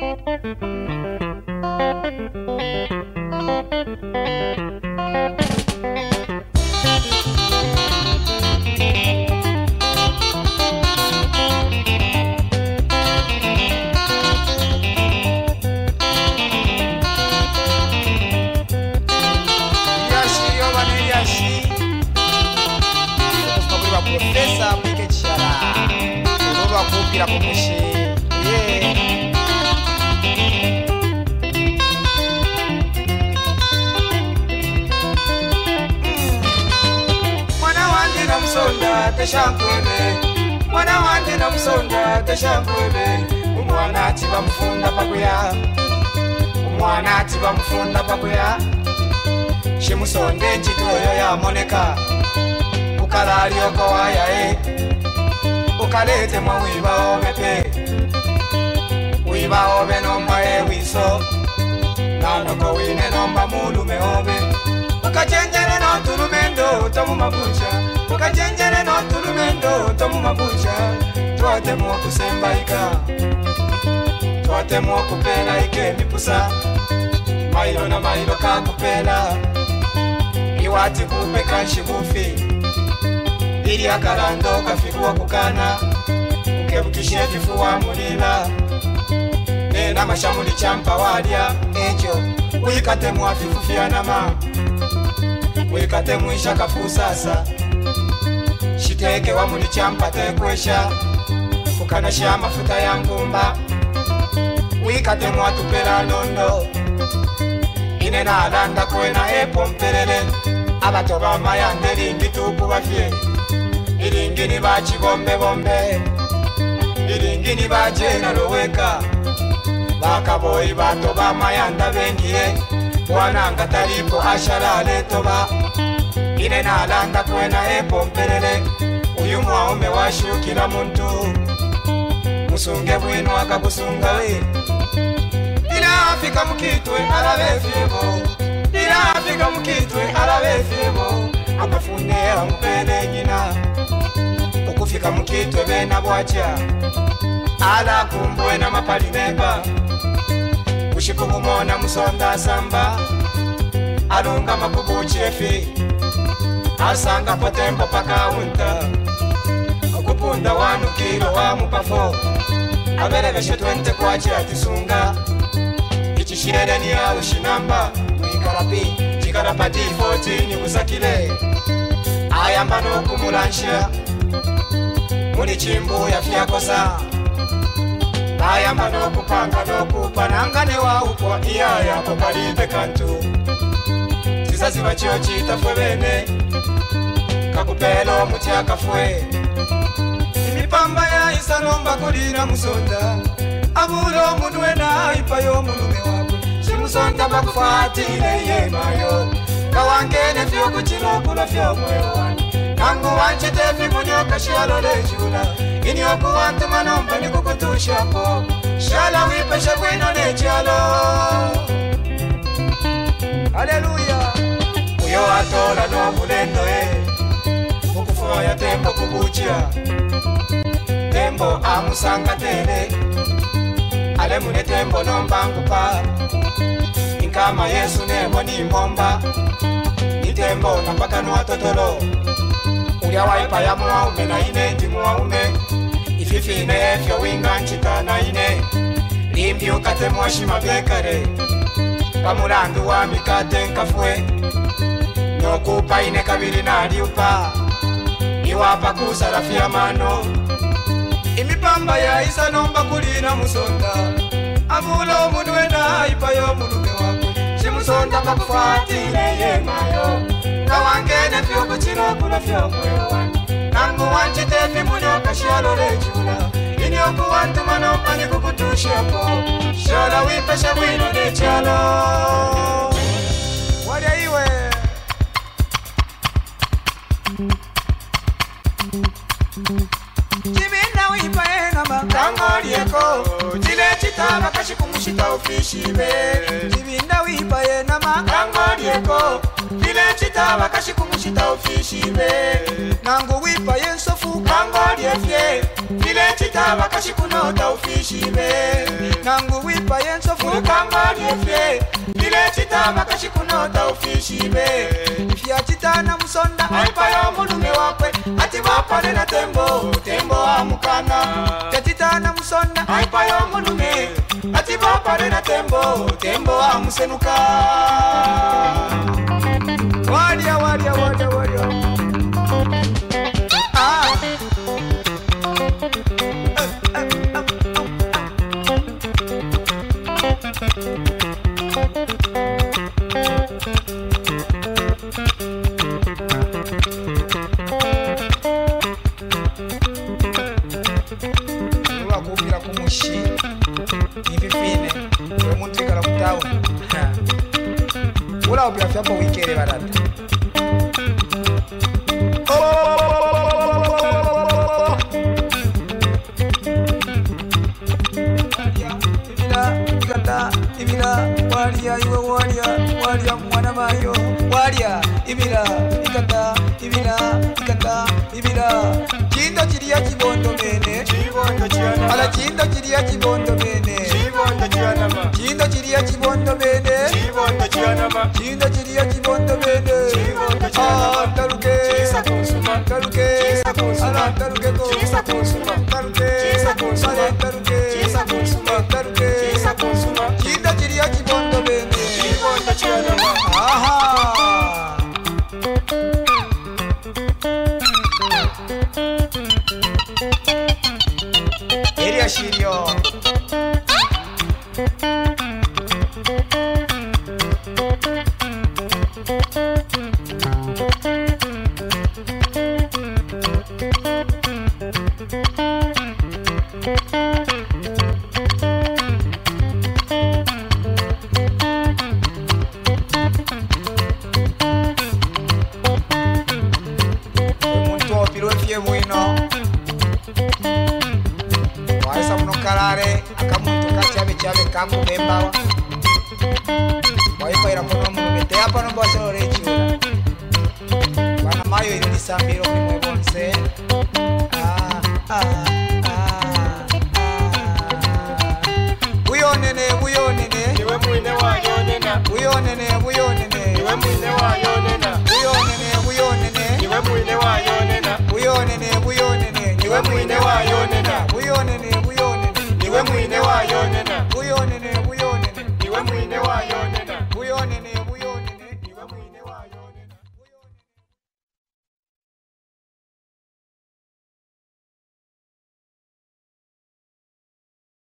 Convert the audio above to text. Thank you. teshankwebe mwana wange namusonda teshankwebe umwana ati bamufunda pakuya umwana ati bamufunda pakuya shimusonde ncitoyo yamoneka ukalaliokowayae ukaletemwa wibaobepe wibaobe nombae wiso nanoko wine nomba mulume obe ukacenjele notulumendo tomumabuca kajenjere n'oturumendo tomumabuja twatemwa kusembaika twatemwa ike mipusa mailo na mailo kakupela iwati kupe kanshibufi ili akalando kafikuwa kukana ukebukishe vifuwa mulila nena mashamuli champa walya ekyo wikatemwa fifufyanama wikatemwisha kafu sasa mukiteeke wamu nikyampa tekwesha kukanasha mafuta ya nkumba wikatemu atupera nondo ine nalanda kwena epomperere abato bamayande lingi tuku bafye ilingini bakibombebombe ilingini bajena loweka bakaboyi bato bamayanda bengiye mwananga talipo ashala aletoba ine nalanda kwena epomperere uyu mwaume washukila muntu musunge bwino akakusunga we ila afika mukitwe alabe efyebo ila afika mukitwe alabe efyebo akafunela mupene nyina okufika mukitwe bena bwatya ala kumbuwe na mapalimeba meba musonda asamba makubu chefi asanga potembo pakaunta mukunda wanukilo wamupafo aberebeshe twente kwacira tisunga icishiede ni aushinamba mwikarapi cikarapa d14 busakile ayamba nokumulansha muli cimbu yafyakosa ayamba nokupanga nokupanangane waupwa iyaya popalipe kantu sisaziva cio citafwe bene kakupela omuti akafwe ipamba yayisa nomba kulira musota abula omunu we nayipayo omulume wabwe simusota bakufatire yemayo nga wangene vyokucilokulo vyomwewana kangu wancite vimunyoka shalola ejula ini okuwantuma nomba nikukutushako shala wipesha bwino necyalo aleluya uyo atola nomulendo e okufoya tembo kubucya tembo amusanga tene ale mune tembo nombangupa inkama yesu nembo nimbomba ni tembo nambakano wa totolo ulya waipa ya muwaume naine ndi muwaume ififine efyo winga ncita naine limbyuka temuwashima vyekale pa mulandu wa mikate nkafue nokupa ine kabili naliupa iwapa kusalafia mano ipamba yaisa nomba kulina musonda avula omunwe naipa yo mulume wako cimusonda bakufatile yemayo kawangene vyokucilakula vyomoyo wane nangu wancitepi muliakashalole cula iniokuwantumanomba nikukutusheko shala wipesha mwino nicalo vakachikumusika ufishive chivinda wipa yena makangodyeko lilecita vakachikumusita ufishive nangu wipa yensofu kangodyefye lilecita vakachikunota ufishive nangu wipa yensofu kangodyefye lilecita vakachikunota ufishive ifyacitana musonda aipayo mulume wakwe ati vapalela tembo tembo amukana cacitana musonda aipayo mulume Nativa pare el tembo, tembo amusenuka. Ah. Eh, eh, eh, vyafya mu wikere barata ibira walya iwe walya walya mwana mayo walya ibira ikata ibira ikata ibira chindo chiriya chibondo mene chibondo chiana. ala chindo chiriya chibondo mene chibondo chiana chindo chiriya chibondo mene Thank you. kamu bembawa waikoera muno mulumete apa nombosero leciula vana mayo ili lisambilo kumwevonse buyonene ah, ah, ah, buyonene buyonene buyonene iwe mwine wayonena